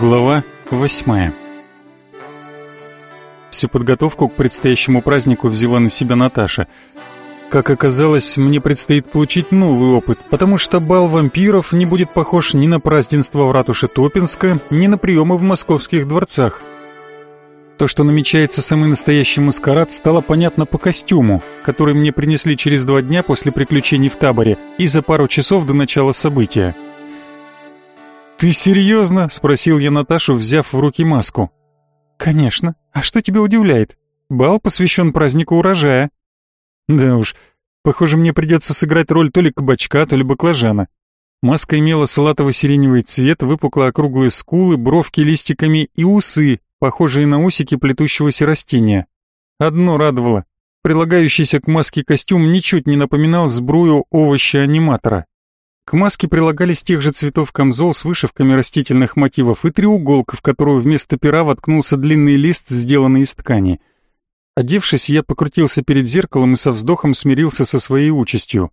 Глава восьмая Всю подготовку к предстоящему празднику взяла на себя Наташа. Как оказалось, мне предстоит получить новый опыт, потому что бал вампиров не будет похож ни на празднество в ратуше Топинска, ни на приемы в московских дворцах. То, что намечается самый настоящий маскарад, стало понятно по костюму, который мне принесли через два дня после приключений в таборе и за пару часов до начала события. «Ты серьезно?» — спросил я Наташу, взяв в руки маску. «Конечно. А что тебя удивляет? Бал посвящен празднику урожая». «Да уж, похоже, мне придется сыграть роль то ли кабачка, то ли баклажана». Маска имела салатово-сиреневый цвет, выпукло округлые скулы, бровки листиками и усы, похожие на усики плетущегося растения. Одно радовало. Прилагающийся к маске костюм ничуть не напоминал сбрую овоща-аниматора. К маске прилагались тех же цветов камзол с вышивками растительных мотивов и треуголка, в которую вместо пера воткнулся длинный лист, сделанный из ткани. Одевшись, я покрутился перед зеркалом и со вздохом смирился со своей участью.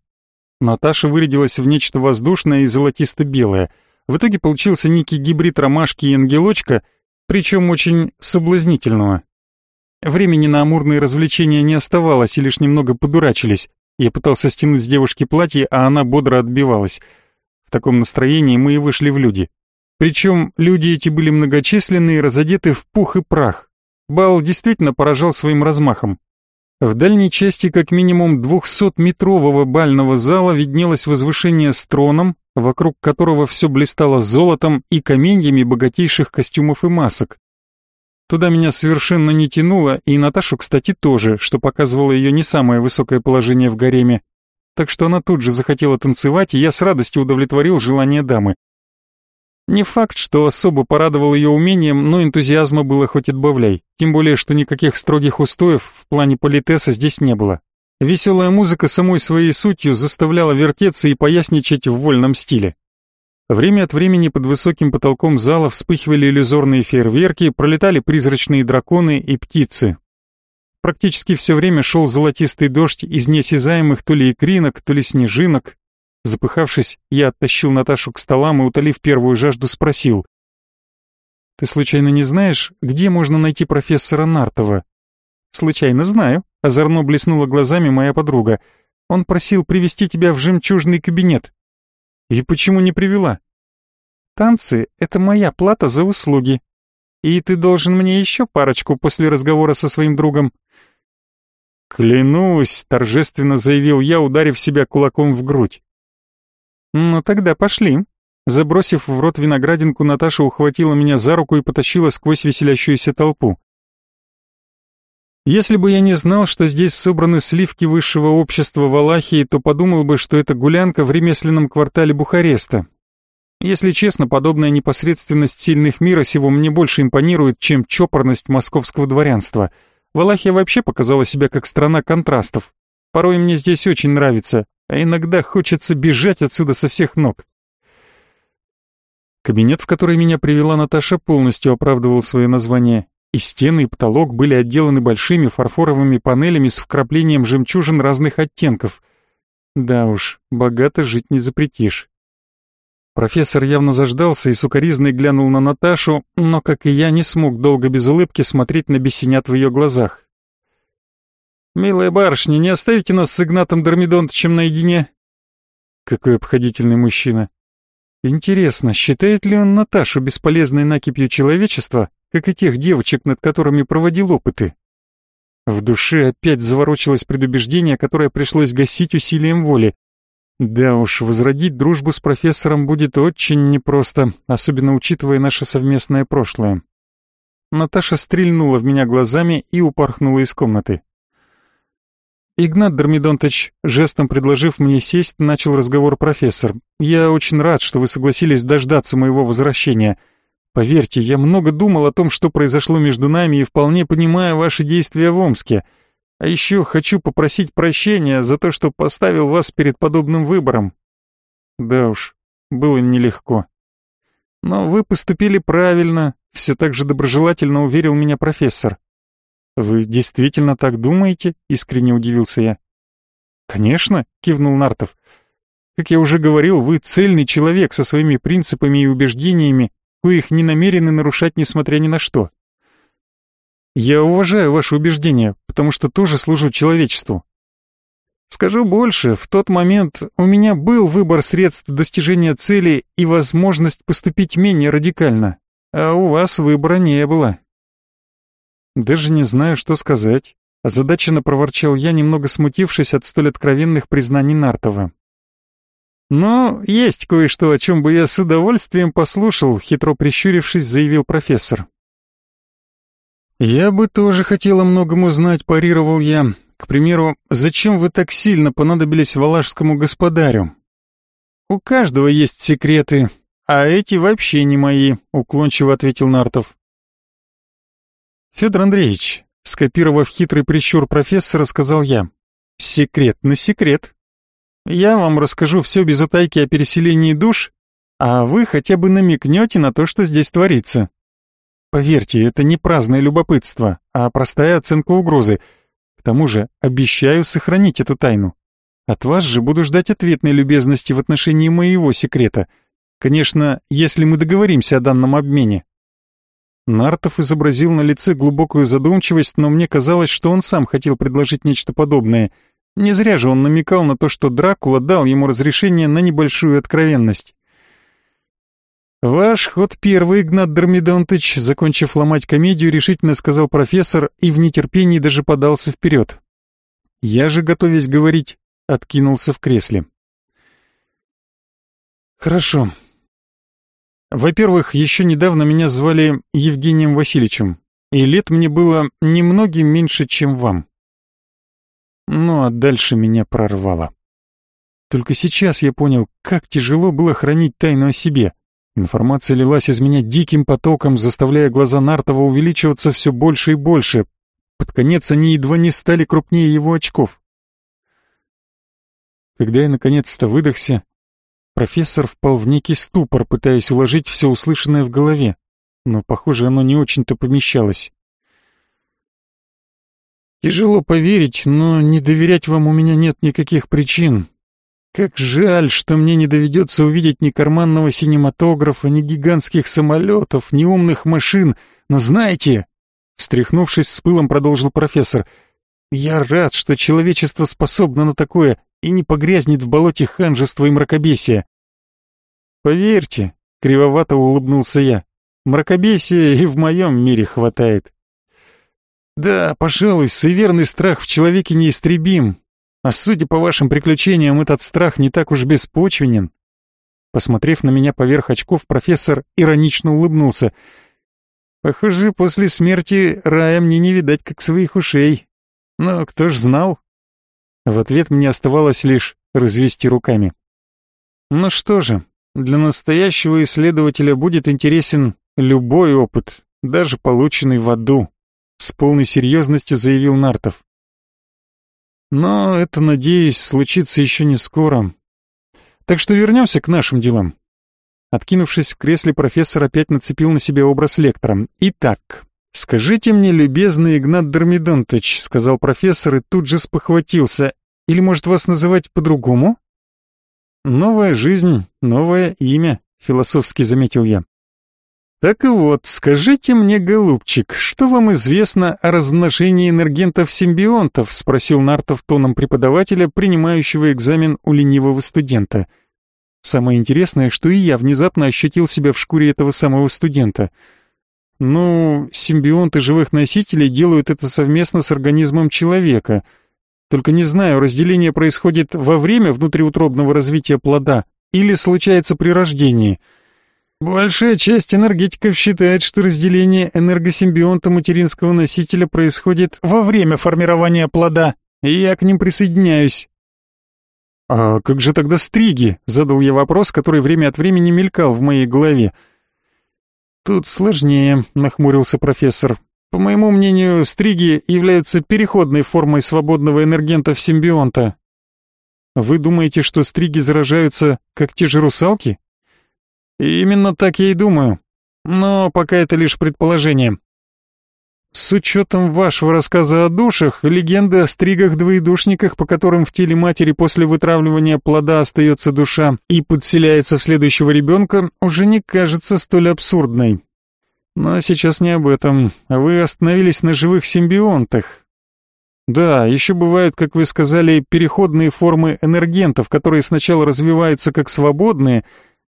Наташа вырядилась в нечто воздушное и золотисто-белое. В итоге получился некий гибрид ромашки и ангелочка, причем очень соблазнительного. Времени на амурные развлечения не оставалось, и лишь немного подурачились. Я пытался стянуть с девушки платье, а она бодро отбивалась. В таком настроении мы и вышли в люди. Причем люди эти были многочисленные, разодеты в пух и прах. Бал действительно поражал своим размахом. В дальней части как минимум 200-метрового бального зала виднелось возвышение с троном, вокруг которого все блистало золотом и каменьями богатейших костюмов и масок. Туда меня совершенно не тянуло, и Наташу, кстати, тоже, что показывало ее не самое высокое положение в гареме. Так что она тут же захотела танцевать, и я с радостью удовлетворил желание дамы. Не факт, что особо порадовал ее умением, но энтузиазма было хоть отбавляй, тем более, что никаких строгих устоев в плане политеса здесь не было. Веселая музыка самой своей сутью заставляла вертеться и поясничать в вольном стиле. Время от времени под высоким потолком зала вспыхивали иллюзорные фейерверки, пролетали призрачные драконы и птицы. Практически все время шел золотистый дождь из неосязаемых то ли икринок, то ли снежинок. Запыхавшись, я оттащил Наташу к столам и, утолив первую жажду, спросил. «Ты случайно не знаешь, где можно найти профессора Нартова?» «Случайно знаю», — озорно блеснула глазами моя подруга. «Он просил привести тебя в жемчужный кабинет. И почему не привела? Танцы — это моя плата за услуги. И ты должен мне еще парочку после разговора со своим другом. Клянусь, торжественно заявил я, ударив себя кулаком в грудь. Ну тогда пошли. Забросив в рот виноградинку, Наташа ухватила меня за руку и потащила сквозь веселящуюся толпу. Если бы я не знал, что здесь собраны сливки высшего общества Валахии, то подумал бы, что это гулянка в ремесленном квартале Бухареста. Если честно, подобная непосредственность сильных мира сего мне больше импонирует, чем чопорность московского дворянства. Валахия вообще показала себя как страна контрастов. Порой мне здесь очень нравится, а иногда хочется бежать отсюда со всех ног. Кабинет, в который меня привела Наташа, полностью оправдывал свое название. И стены, и потолок были отделаны большими фарфоровыми панелями с вкраплением жемчужин разных оттенков. Да уж, богато жить не запретишь. Профессор явно заждался и сукоризной глянул на Наташу, но, как и я, не смог долго без улыбки смотреть на бесенят в ее глазах. «Милая барышня, не оставите нас с Игнатом Дормидонтовичем наедине?» Какой обходительный мужчина. Интересно, считает ли он Наташу бесполезной накипью человечества как и тех девочек, над которыми проводил опыты. В душе опять заворочилось предубеждение, которое пришлось гасить усилием воли. Да уж, возродить дружбу с профессором будет очень непросто, особенно учитывая наше совместное прошлое. Наташа стрельнула в меня глазами и упорхнула из комнаты. Игнат Дормидонтович, жестом предложив мне сесть, начал разговор профессор. «Я очень рад, что вы согласились дождаться моего возвращения. Поверьте, я много думал о том, что произошло между нами и вполне понимаю ваши действия в Омске. А еще хочу попросить прощения за то, что поставил вас перед подобным выбором. Да уж, было нелегко. Но вы поступили правильно, все так же доброжелательно уверил меня профессор. Вы действительно так думаете? Искренне удивился я. Конечно, кивнул Нартов. Как я уже говорил, вы цельный человек со своими принципами и убеждениями, коих не намерены нарушать несмотря ни на что. Я уважаю ваши убеждения, потому что тоже служу человечеству. Скажу больше, в тот момент у меня был выбор средств достижения цели и возможность поступить менее радикально, а у вас выбора не было. Даже не знаю, что сказать. Озадаченно проворчал я, немного смутившись от столь откровенных признаний Нартова. «Но есть кое-что, о чем бы я с удовольствием послушал», хитро прищурившись, заявил профессор. «Я бы тоже хотела многому знать», парировал я. «К примеру, зачем вы так сильно понадобились валашскому господарю?» «У каждого есть секреты, а эти вообще не мои», уклончиво ответил Нартов. «Федор Андреевич, Скопировав хитрый прищур профессора, сказал я. «Секрет на секрет. Я вам расскажу все без утайки о переселении душ, а вы хотя бы намекнете на то, что здесь творится. Поверьте, это не праздное любопытство, а простая оценка угрозы. К тому же обещаю сохранить эту тайну. От вас же буду ждать ответной любезности в отношении моего секрета. Конечно, если мы договоримся о данном обмене. Нартов изобразил на лице глубокую задумчивость, но мне казалось, что он сам хотел предложить нечто подобное. Не зря же он намекал на то, что Дракула дал ему разрешение на небольшую откровенность. «Ваш ход первый, Игнат Дормидонтыч», закончив ломать комедию, решительно сказал профессор и в нетерпении даже подался вперед. Я же, готовясь говорить, откинулся в кресле. «Хорошо, во-первых, еще недавно меня звали Евгением Васильевичем, и лет мне было немногим меньше, чем вам. Ну а дальше меня прорвало. Только сейчас я понял, как тяжело было хранить тайну о себе. Информация лилась из меня диким потоком, заставляя глаза Нартова увеличиваться все больше и больше. Под конец они едва не стали крупнее его очков. Когда я наконец-то выдохся, Профессор впал в некий ступор, пытаясь уложить все услышанное в голове, но, похоже, оно не очень-то помещалось. «Тяжело поверить, но не доверять вам у меня нет никаких причин. Как жаль, что мне не доведется увидеть ни карманного синематографа, ни гигантских самолетов, ни умных машин, но знаете...» Встряхнувшись с пылом, продолжил профессор. «Я рад, что человечество способно на такое и не погрязнет в болоте ханжества и мракобесия. Поверьте, кривовато улыбнулся я, мракобесия и в моем мире хватает. Да, пожалуй, суеверный страх в человеке неистребим, а судя по вашим приключениям, этот страх не так уж беспочвенен. Посмотрев на меня поверх очков, профессор иронично улыбнулся. Похоже, после смерти рая мне не видать как своих ушей. Но кто ж знал? В ответ мне оставалось лишь развести руками. Ну что же, для настоящего исследователя будет интересен любой опыт, даже полученный в аду, с полной серьезностью заявил Нартов. Но это, надеюсь, случится еще не скоро. Так что вернемся к нашим делам. Откинувшись в кресле, профессор опять нацепил на себя образ лектора. Итак, «Скажите мне, любезный Игнат Дормидонтович», — сказал профессор и тут же спохватился. «Или, может, вас называть по-другому?» «Новая жизнь, новое имя», — философски заметил я. «Так вот, скажите мне, голубчик, что вам известно о размножении энергентов-симбионтов?» — спросил Нартов тоном преподавателя, принимающего экзамен у ленивого студента. Самое интересное, что и я внезапно ощутил себя в шкуре этого самого студента — ну, симбионты живых носителей делают это совместно с организмом человека. Только не знаю, разделение происходит во время внутриутробного развития плода или случается при рождении. Большая часть энергетиков считает, что разделение энергосимбионта материнского носителя происходит во время формирования плода, и я к ним присоединяюсь. «А как же тогда стриги?» — задал я вопрос, который время от времени мелькал в моей голове. «Тут сложнее», — нахмурился профессор. «По моему мнению, стриги являются переходной формой свободного энергента в симбионта». «Вы думаете, что стриги заражаются, как те же русалки?» «Именно так я и думаю. Но пока это лишь предположение. с учетом вашего рассказа о душах, легенды о стригах-двоедушниках, по которым в теле матери после вытравливания плода остается душа и подселяется в следующего ребенка, уже не кажется столь абсурдной. Но сейчас не об этом. Вы остановились на живых симбионтах. Да, еще бывают, как вы сказали, переходные формы энергентов, которые сначала развиваются как свободные,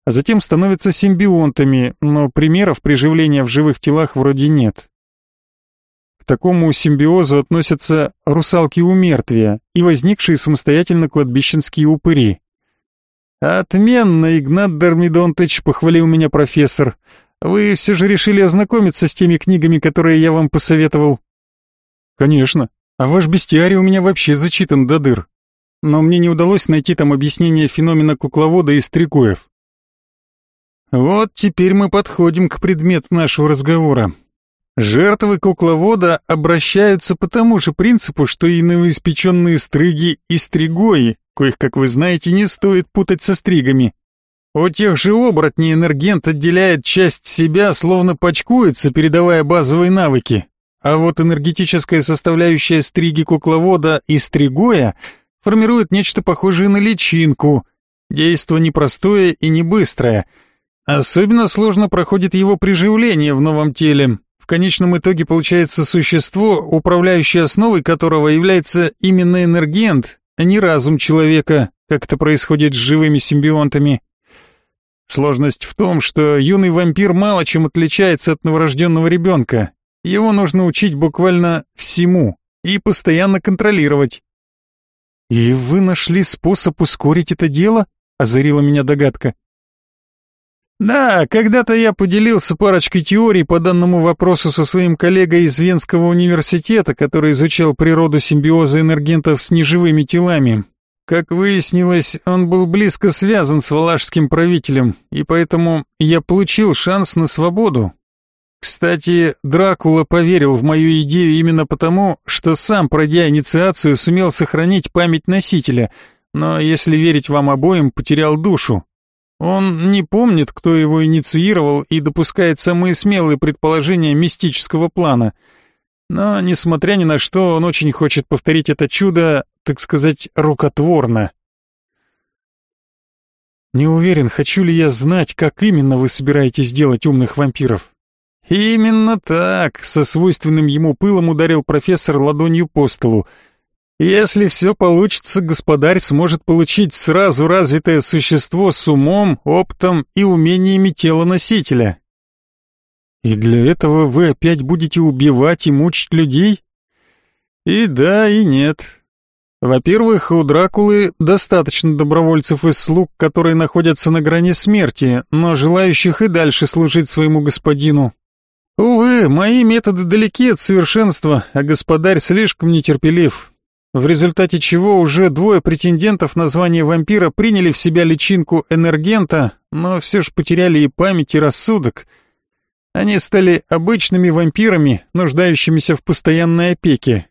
а затем становятся симбионтами, но примеров приживления в живых телах вроде нет. К такому симбиозу относятся русалки у мертвия и возникшие самостоятельно кладбищенские упыри. «Отменно, Игнат Дермидонтыч», — похвалил меня профессор. «Вы все же решили ознакомиться с теми книгами, которые я вам посоветовал?» «Конечно. А ваш бестиарий у меня вообще зачитан до дыр. Но мне не удалось найти там объяснение феномена кукловода и стрекоев». Вот теперь мы подходим к предмету нашего разговора. Жертвы кукловода обращаются по тому же принципу, что и новоиспеченные стриги и стригои, коих, как вы знаете, не стоит путать со стригами. У тех же оборотней энергент отделяет часть себя, словно почкуется, передавая базовые навыки. А вот энергетическая составляющая стриги кукловода и стригоя формирует нечто похожее на личинку. Действо непростое и не быстрое. Особенно сложно проходит его приживление в новом теле, конечном итоге получается существо, управляющей основой которого является именно энергент, а не разум человека, как это происходит с живыми симбионтами. Сложность в том, что юный вампир мало чем отличается от новорожденного ребенка. Его нужно учить буквально всему и постоянно контролировать. «И вы нашли способ ускорить это дело?» — озарила меня догадка. Да, когда-то я поделился парочкой теорий по данному вопросу со своим коллегой из Венского университета, который изучал природу симбиоза энергентов с неживыми телами. Как выяснилось, он был близко связан с валашским правителем, и поэтому я получил шанс на свободу. Кстати, Дракула поверил в мою идею именно потому, что сам, пройдя инициацию, сумел сохранить память носителя, но, если верить вам обоим, потерял душу. Он не помнит, кто его инициировал и допускает самые смелые предположения мистического плана. Но, несмотря ни на что, он очень хочет повторить это чудо, так сказать, рукотворно. Не уверен, хочу ли я знать, как именно вы собираетесь делать умных вампиров. Именно так, со свойственным ему пылом ударил профессор ладонью по столу. Если все получится, господарь сможет получить сразу развитое существо с умом, опытом и умениями тела носителя. И для этого вы опять будете убивать и мучить людей? И да, и нет. Во-первых, у Дракулы достаточно добровольцев из слуг, которые находятся на грани смерти, но желающих и дальше служить своему господину. Увы, мои методы далеки от совершенства, а господарь слишком нетерпелив в результате чего уже двое претендентов на звание вампира приняли в себя личинку энергента, но все же потеряли и память, и рассудок. Они стали обычными вампирами, нуждающимися в постоянной опеке.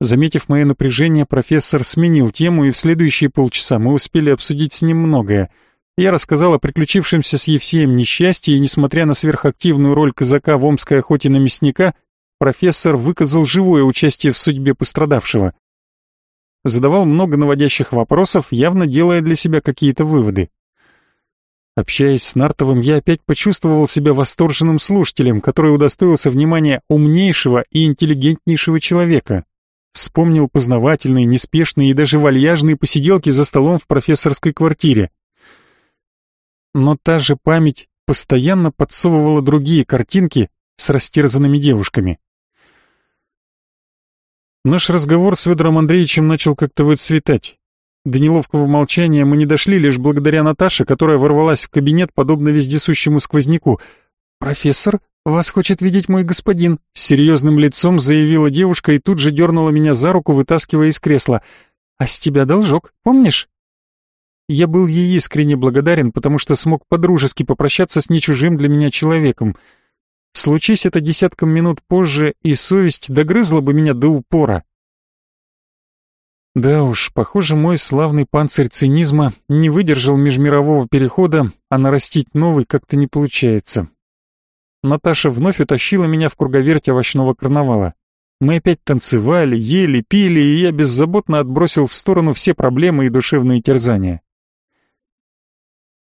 Заметив мое напряжение, профессор сменил тему, и в следующие полчаса мы успели обсудить с ним многое. Я рассказал о приключившемся с Евсеем несчастье, и, несмотря на сверхактивную роль казака в омской охоте на мясника, профессор выказал живое участие в судьбе пострадавшего задавал много наводящих вопросов, явно делая для себя какие-то выводы. Общаясь с Нартовым, я опять почувствовал себя восторженным слушателем, который удостоился внимания умнейшего и интеллигентнейшего человека. Вспомнил познавательные, неспешные и даже вальяжные посиделки за столом в профессорской квартире. Но та же память постоянно подсовывала другие картинки с растерзанными девушками. Наш разговор с Федором Андреевичем начал как-то выцветать. До неловкого молчания мы не дошли лишь благодаря Наташе, которая ворвалась в кабинет, подобно вездесущему сквозняку. «Профессор, вас хочет видеть мой господин», — с серьезным лицом заявила девушка и тут же дернула меня за руку, вытаскивая из кресла. «А с тебя должок, помнишь?» Я был ей искренне благодарен, потому что смог подружески попрощаться с нечужим для меня человеком — Случись это десятком минут позже, и совесть догрызла бы меня до упора. Да уж, похоже, мой славный панцирь цинизма не выдержал межмирового перехода, а нарастить новый как-то не получается. Наташа вновь утащила меня в круговерть овощного карнавала. Мы опять танцевали, ели, пили, и я беззаботно отбросил в сторону все проблемы и душевные терзания.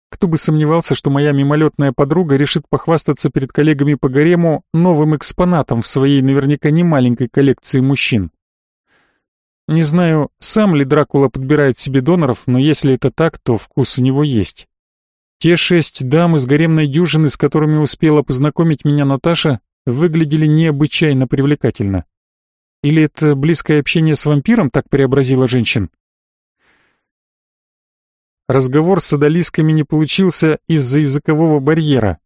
Кто бы сомневался, что моя мимолетная подруга решит похвастаться перед коллегами по гарему новым экспонатом в своей наверняка не маленькой коллекции мужчин. Не знаю, сам ли Дракула подбирает себе доноров, но если это так, то вкус у него есть. Те шесть дам из гаремной дюжины, с которыми успела познакомить меня Наташа, выглядели необычайно привлекательно. Или это близкое общение с вампиром так преобразило женщин? Разговор с адалисками не получился из-за языкового барьера.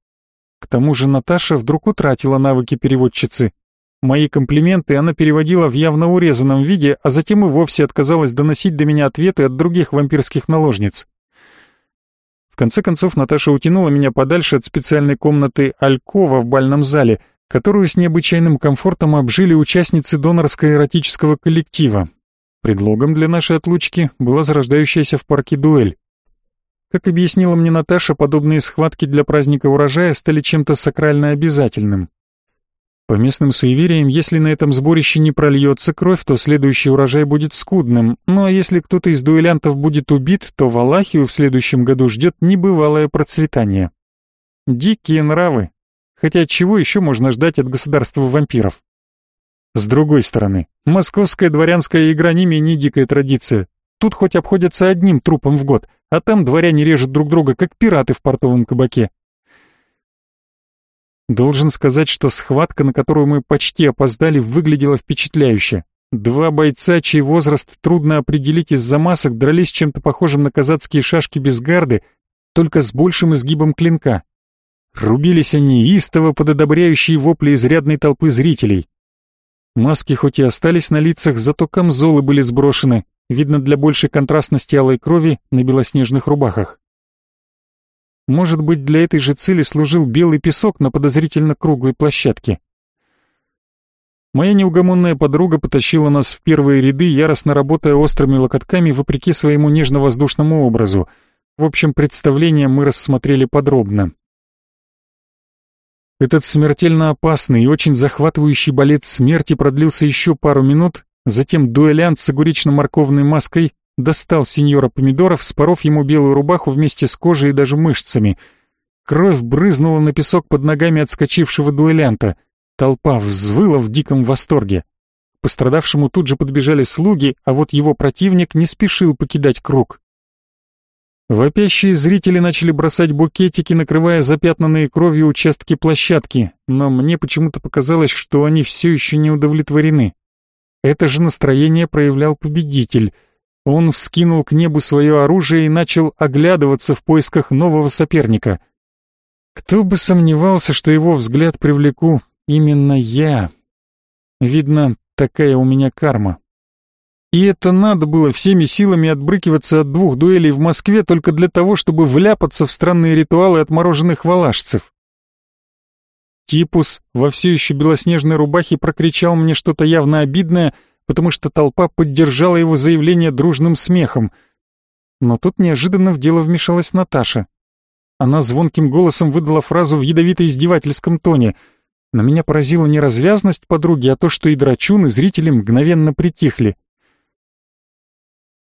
К тому же Наташа вдруг утратила навыки переводчицы. Мои комплименты она переводила в явно урезанном виде, а затем и вовсе отказалась доносить до меня ответы от других вампирских наложниц. В конце концов Наташа утянула меня подальше от специальной комнаты Алькова в бальном зале, которую с необычайным комфортом обжили участницы донорско-эротического коллектива. Предлогом для нашей отлучки была зарождающаяся в парке дуэль. Как объяснила мне Наташа, подобные схватки для праздника урожая стали чем-то сакрально обязательным. По местным суевериям, если на этом сборище не прольется кровь, то следующий урожай будет скудным, ну а если кто-то из дуэлянтов будет убит, то Валахию в следующем году ждет небывалое процветание. Дикие нравы. Хотя чего еще можно ждать от государства вампиров? С другой стороны, московская дворянская игра не менее дикая традиция. Тут хоть обходятся одним трупом в год, а там дворяне режут друг друга, как пираты в портовом кабаке. Должен сказать, что схватка, на которую мы почти опоздали, выглядела впечатляюще. Два бойца, чей возраст трудно определить из-за масок, дрались чем-то похожим на казацкие шашки без гарды, только с большим изгибом клинка. Рубились они истово под одобряющие вопли изрядной толпы зрителей. Маски хоть и остались на лицах, зато камзолы были сброшены, видно для большей контрастности алой крови на белоснежных рубахах. Может быть, для этой же цели служил белый песок на подозрительно круглой площадке. Моя неугомонная подруга потащила нас в первые ряды, яростно работая острыми локотками вопреки своему нежно-воздушному образу. В общем, представление мы рассмотрели подробно. Этот смертельно опасный и очень захватывающий балет смерти продлился еще пару минут, затем дуэлянт с огуречно-морковной маской достал сеньора помидоров, споров ему белую рубаху вместе с кожей и даже мышцами. Кровь брызнула на песок под ногами отскочившего дуэлянта. Толпа взвыла в диком восторге. Пострадавшему тут же подбежали слуги, а вот его противник не спешил покидать круг. Вопящие зрители начали бросать букетики, накрывая запятнанные кровью участки площадки, но мне почему-то показалось, что они все еще не удовлетворены. Это же настроение проявлял победитель — он вскинул к небу свое оружие и начал оглядываться в поисках нового соперника. Кто бы сомневался, что его взгляд привлеку именно я. Видно, такая у меня карма. И это надо было всеми силами отбрыкиваться от двух дуэлей в Москве только для того, чтобы вляпаться в странные ритуалы отмороженных валашцев. Типус во все еще белоснежной рубахе прокричал мне что-то явно обидное — потому что толпа поддержала его заявление дружным смехом. Но тут неожиданно в дело вмешалась Наташа. Она звонким голосом выдала фразу в ядовито-издевательском тоне. На меня поразила не развязность подруги, а то, что и драчун, и зрители мгновенно притихли.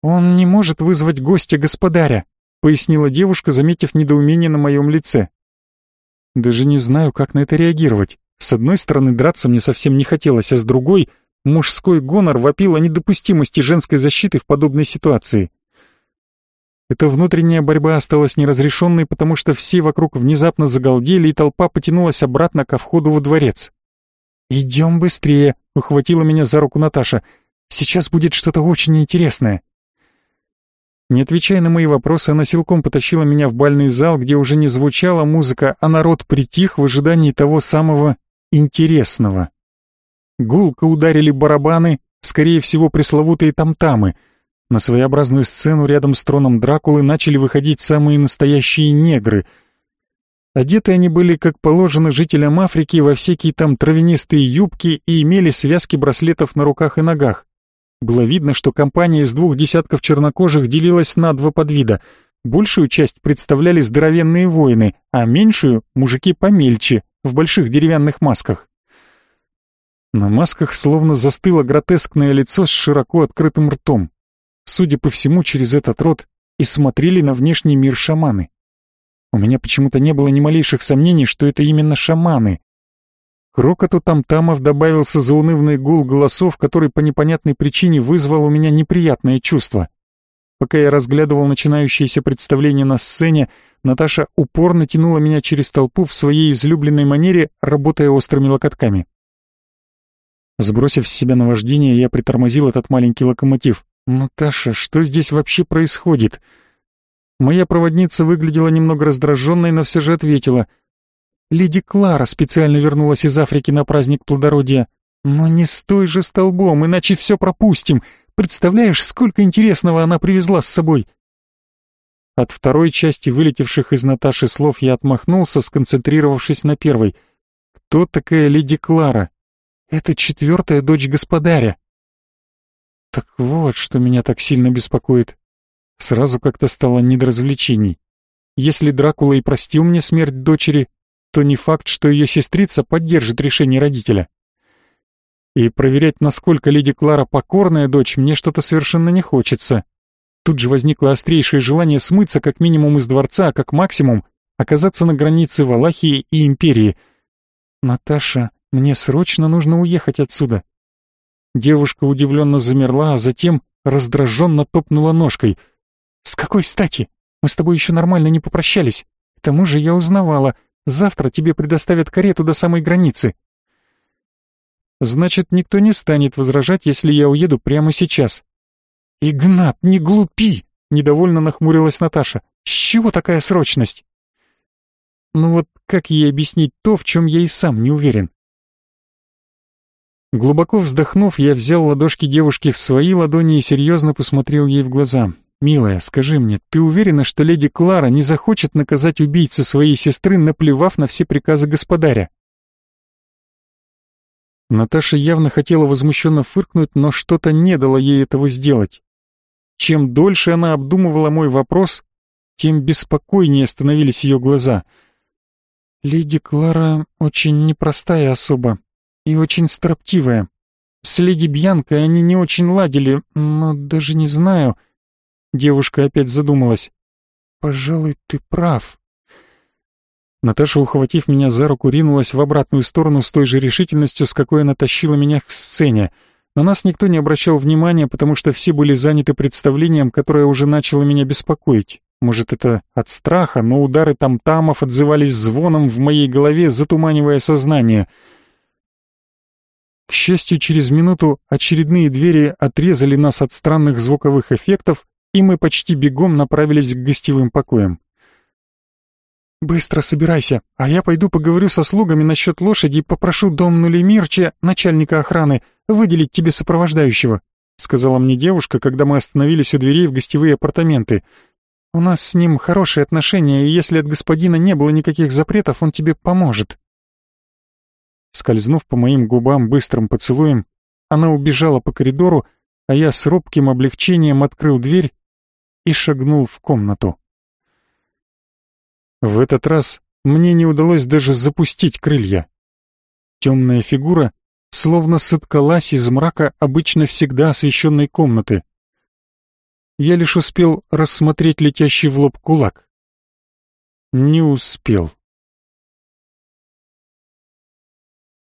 «Он не может вызвать гостя господаря», — пояснила девушка, заметив недоумение на моем лице. Даже не знаю, как на это реагировать. С одной стороны, драться мне совсем не хотелось, а с другой — Мужской гонор вопил о недопустимости женской защиты в подобной ситуации. Эта внутренняя борьба осталась неразрешенной, потому что все вокруг внезапно загалдели, и толпа потянулась обратно ко входу во дворец. «Идем быстрее», — ухватила меня за руку Наташа. «Сейчас будет что-то очень интересное». Не отвечая на мои вопросы, она силком потащила меня в бальный зал, где уже не звучала музыка, а народ притих в ожидании того самого интересного. Гулко ударили барабаны, скорее всего, пресловутые тамтамы. На своеобразную сцену рядом с троном Дракулы начали выходить самые настоящие негры. Одеты они были, как положено жителям Африки, во всякие там травянистые юбки и имели связки браслетов на руках и ногах. Было видно, что компания из двух десятков чернокожих делилась на два подвида. Большую часть представляли здоровенные воины, а меньшую — мужики помельче, в больших деревянных масках. На масках словно застыло гротескное лицо с широко открытым ртом. Судя по всему, через этот рот и смотрели на внешний мир шаманы. У меня почему-то не было ни малейших сомнений, что это именно шаманы. К рокоту тамтамов добавился заунывный гул голосов, который по непонятной причине вызвал у меня неприятное чувство. Пока я разглядывал начинающееся представление на сцене, Наташа упорно тянула меня через толпу в своей излюбленной манере, работая острыми локотками. Сбросив с себя наваждение, я притормозил этот маленький локомотив. «Наташа, что здесь вообще происходит?» Моя проводница выглядела немного раздраженной, но все же ответила. «Леди Клара специально вернулась из Африки на праздник плодородия. Но не стой же столбом, иначе все пропустим. Представляешь, сколько интересного она привезла с собой?» От второй части вылетевших из Наташи слов я отмахнулся, сконцентрировавшись на первой. «Кто такая леди Клара?» «Это четвертая дочь господаря». Так вот, что меня так сильно беспокоит. Сразу как-то стало не до развлечений. Если Дракула и простил мне смерть дочери, то не факт, что ее сестрица поддержит решение родителя. И проверять, насколько леди Клара покорная дочь, мне что-то совершенно не хочется. Тут же возникло острейшее желание смыться как минимум из дворца, а как максимум оказаться на границе Валахии и Империи. «Наташа, мне срочно нужно уехать отсюда». Девушка удивленно замерла, а затем раздраженно топнула ножкой — «С какой стати? Мы с тобой еще нормально не попрощались. К тому же я узнавала, завтра тебе предоставят карету до самой границы». «Значит, никто не станет возражать, если я уеду прямо сейчас». «Игнат, не глупи!» — недовольно нахмурилась Наташа. «С чего такая срочность?» Ну вот как ей объяснить то, в чем я и сам не уверен? Глубоко вздохнув, я взял ладошки девушки в свои ладони и серьезно посмотрел ей в глаза. «Милая, скажи мне, ты уверена, что леди Клара не захочет наказать убийцу своей сестры, наплевав на все приказы господаря?» Наташа явно хотела возмущенно фыркнуть, но что-то не дало ей этого сделать. Чем дольше она обдумывала мой вопрос, тем беспокойнее становились ее глаза. «Леди Клара очень непростая особа и очень строптивая. С леди Бьянкой они не очень ладили, но даже не знаю...» Девушка опять задумалась. «Пожалуй, ты прав». Наташа, ухватив меня за руку, ринулась в обратную сторону с той же решительностью, с какой она тащила меня к сцене. На нас никто не обращал внимания, потому что все были заняты представлением, которое уже начало меня беспокоить. Может, это от страха, но удары там-тамов отзывались звоном в моей голове, затуманивая сознание. К счастью, через минуту очередные двери отрезали нас от странных звуковых эффектов, и мы почти бегом направились к гостевым покоям. «Быстро собирайся, а я пойду поговорю со слугами насчет лошади и попрошу Домну Лемирча, начальника охраны, выделить тебе сопровождающего», сказала мне девушка, когда мы остановились у дверей в гостевые апартаменты. «У нас с ним хорошие отношения, и если от господина не было никаких запретов, он тебе поможет». Скользнув по моим губам быстрым поцелуем, она убежала по коридору, а я с робким облегчением открыл дверь и шагнул в комнату. В этот раз мне не удалось даже запустить крылья. Темная фигура словно соткалась из мрака обычно всегда освещенной комнаты. Я лишь успел рассмотреть летящий в лоб кулак. Не успел.